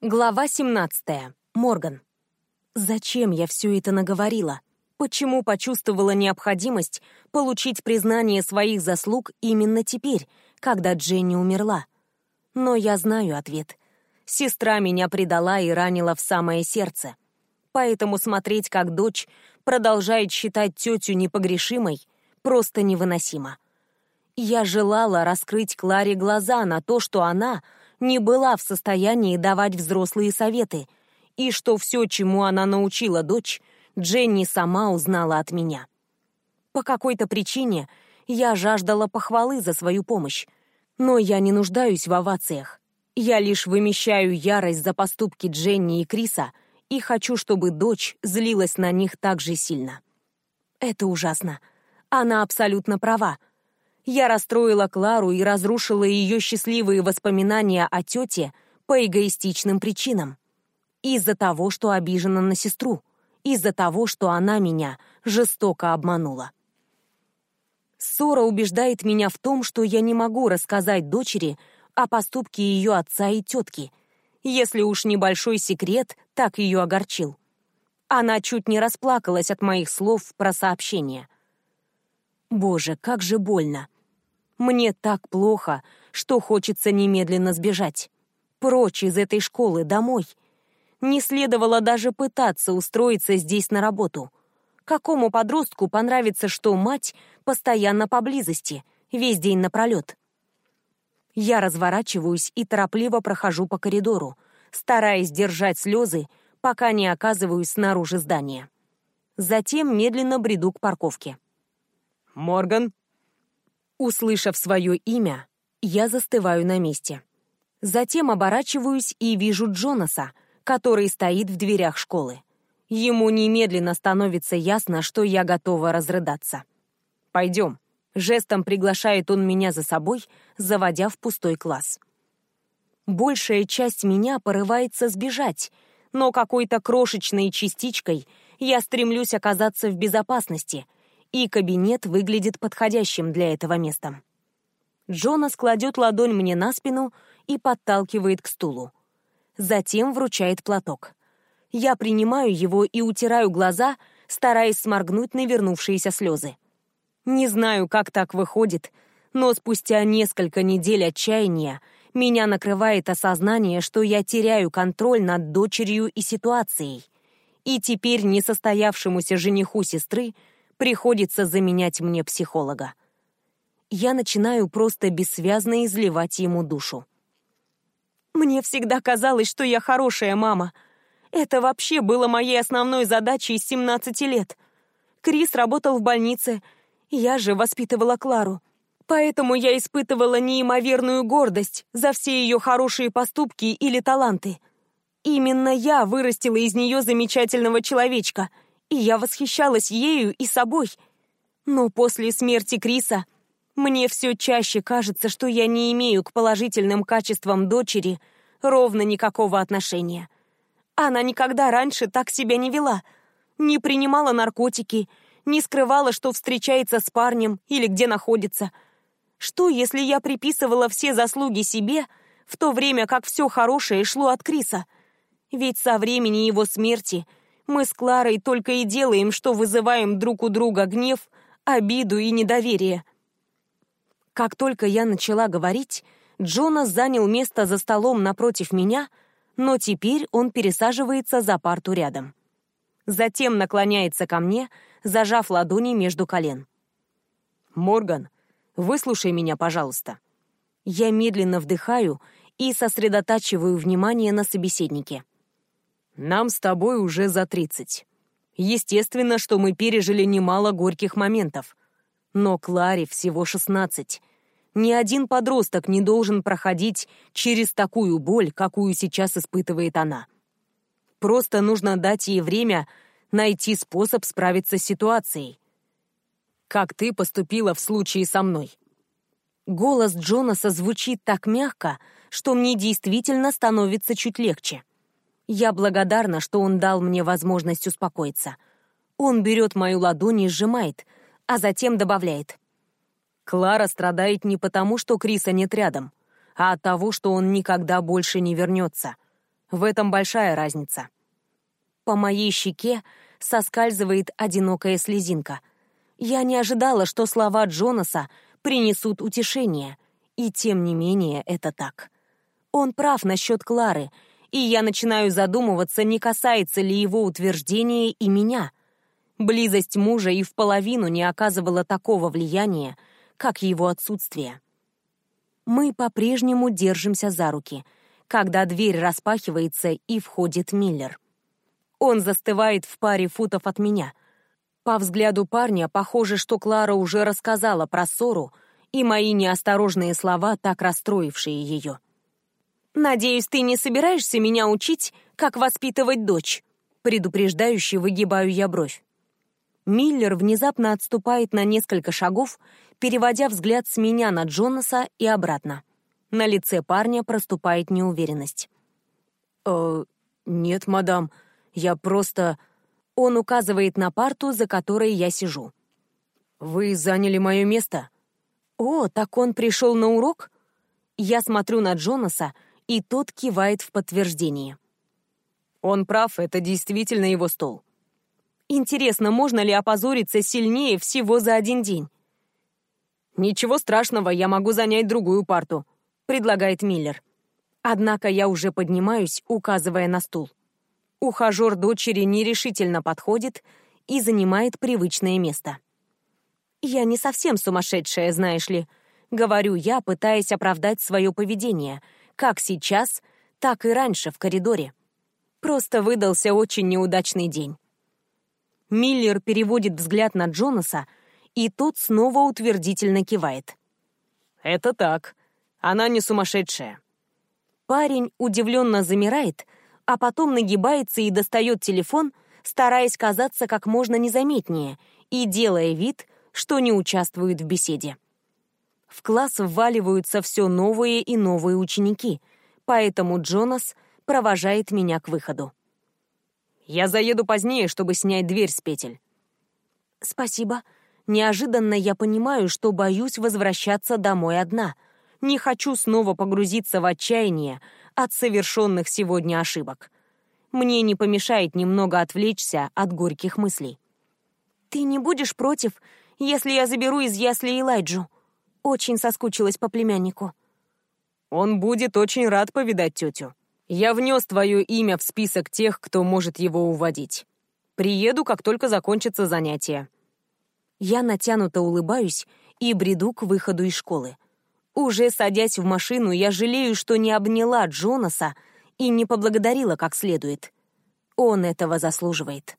Глава 17. Морган. Зачем я все это наговорила? Почему почувствовала необходимость получить признание своих заслуг именно теперь, когда Дженни умерла? Но я знаю ответ. Сестра меня предала и ранила в самое сердце. Поэтому смотреть, как дочь продолжает считать тетю непогрешимой, просто невыносимо. Я желала раскрыть Кларе глаза на то, что она — не была в состоянии давать взрослые советы, и что все, чему она научила дочь, Дженни сама узнала от меня. По какой-то причине я жаждала похвалы за свою помощь, но я не нуждаюсь в овациях. Я лишь вымещаю ярость за поступки Дженни и Криса и хочу, чтобы дочь злилась на них так же сильно. Это ужасно. Она абсолютно права. Я расстроила Клару и разрушила ее счастливые воспоминания о тете по эгоистичным причинам. Из-за того, что обижена на сестру. Из-за того, что она меня жестоко обманула. Ссора убеждает меня в том, что я не могу рассказать дочери о поступке ее отца и тетки, если уж небольшой секрет так ее огорчил. Она чуть не расплакалась от моих слов про сообщение. Боже, как же больно. Мне так плохо, что хочется немедленно сбежать. Прочь из этой школы, домой. Не следовало даже пытаться устроиться здесь на работу. Какому подростку понравится, что мать постоянно поблизости, весь день напролет? Я разворачиваюсь и торопливо прохожу по коридору, стараясь держать слезы, пока не оказываюсь снаружи здания. Затем медленно бреду к парковке. «Морган?» Услышав свое имя, я застываю на месте. Затем оборачиваюсь и вижу Джонаса, который стоит в дверях школы. Ему немедленно становится ясно, что я готова разрыдаться. «Пойдем», — жестом приглашает он меня за собой, заводя в пустой класс. Большая часть меня порывается сбежать, но какой-то крошечной частичкой я стремлюсь оказаться в безопасности — и кабинет выглядит подходящим для этого местом. Джонас кладет ладонь мне на спину и подталкивает к стулу. Затем вручает платок. Я принимаю его и утираю глаза, стараясь сморгнуть навернувшиеся слезы. Не знаю, как так выходит, но спустя несколько недель отчаяния меня накрывает осознание, что я теряю контроль над дочерью и ситуацией. И теперь несостоявшемуся жениху сестры приходится заменять мне психолога. Я начинаю просто бессвязно изливать ему душу. Мне всегда казалось, что я хорошая мама. Это вообще было моей основной задачей с 17 лет. Крис работал в больнице, я же воспитывала Клару. Поэтому я испытывала неимоверную гордость за все ее хорошие поступки или таланты. Именно я вырастила из нее замечательного человечка — и я восхищалась ею и собой. Но после смерти Криса мне все чаще кажется, что я не имею к положительным качествам дочери ровно никакого отношения. Она никогда раньше так себя не вела, не принимала наркотики, не скрывала, что встречается с парнем или где находится. Что, если я приписывала все заслуги себе, в то время как все хорошее шло от Криса? Ведь со времени его смерти – мы с Кларой только и делаем, что вызываем друг у друга гнев, обиду и недоверие. Как только я начала говорить, Джонас занял место за столом напротив меня, но теперь он пересаживается за парту рядом. Затем наклоняется ко мне, зажав ладони между колен. «Морган, выслушай меня, пожалуйста». Я медленно вдыхаю и сосредотачиваю внимание на собеседнике. Нам с тобой уже за тридцать. Естественно, что мы пережили немало горьких моментов. Но Кларе всего шестнадцать. Ни один подросток не должен проходить через такую боль, какую сейчас испытывает она. Просто нужно дать ей время найти способ справиться с ситуацией. Как ты поступила в случае со мной? Голос Джонаса звучит так мягко, что мне действительно становится чуть легче. Я благодарна, что он дал мне возможность успокоиться. Он берет мою ладонь и сжимает, а затем добавляет. Клара страдает не потому, что Криса нет рядом, а от того, что он никогда больше не вернется. В этом большая разница. По моей щеке соскальзывает одинокая слезинка. Я не ожидала, что слова Джонаса принесут утешение, и тем не менее это так. Он прав насчет Клары, и я начинаю задумываться, не касается ли его утверждения и меня. Близость мужа и в половину не оказывала такого влияния, как его отсутствие. Мы по-прежнему держимся за руки, когда дверь распахивается и входит Миллер. Он застывает в паре футов от меня. По взгляду парня, похоже, что Клара уже рассказала про ссору и мои неосторожные слова, так расстроившие ее. «Надеюсь, ты не собираешься меня учить, как воспитывать дочь?» Предупреждающе выгибаю я бровь. Миллер внезапно отступает на несколько шагов, переводя взгляд с меня на Джонаса и обратно. На лице парня проступает неуверенность. «Э, нет, мадам, я просто...» Он указывает на парту, за которой я сижу. «Вы заняли мое место?» «О, так он пришел на урок?» Я смотрю на Джонаса, и тот кивает в подтверждение. Он прав, это действительно его стол. Интересно, можно ли опозориться сильнее всего за один день? «Ничего страшного, я могу занять другую парту», — предлагает Миллер. Однако я уже поднимаюсь, указывая на стул. Ухажер дочери нерешительно подходит и занимает привычное место. «Я не совсем сумасшедшая, знаешь ли», — говорю я, пытаясь оправдать свое поведение — как сейчас, так и раньше в коридоре. Просто выдался очень неудачный день. Миллер переводит взгляд на Джонаса, и тот снова утвердительно кивает. «Это так. Она не сумасшедшая». Парень удивленно замирает, а потом нагибается и достает телефон, стараясь казаться как можно незаметнее и делая вид, что не участвует в беседе. В класс вваливаются все новые и новые ученики, поэтому Джонас провожает меня к выходу. «Я заеду позднее, чтобы снять дверь с петель». «Спасибо. Неожиданно я понимаю, что боюсь возвращаться домой одна. Не хочу снова погрузиться в отчаяние от совершенных сегодня ошибок. Мне не помешает немного отвлечься от горьких мыслей». «Ты не будешь против, если я заберу из ясли Элайджу?» Очень соскучилась по племяннику. Он будет очень рад повидать тетю. Я внес твое имя в список тех, кто может его уводить. Приеду, как только закончится занятие. Я натянуто улыбаюсь и бреду к выходу из школы. Уже садясь в машину, я жалею, что не обняла Джонаса и не поблагодарила как следует. Он этого заслуживает.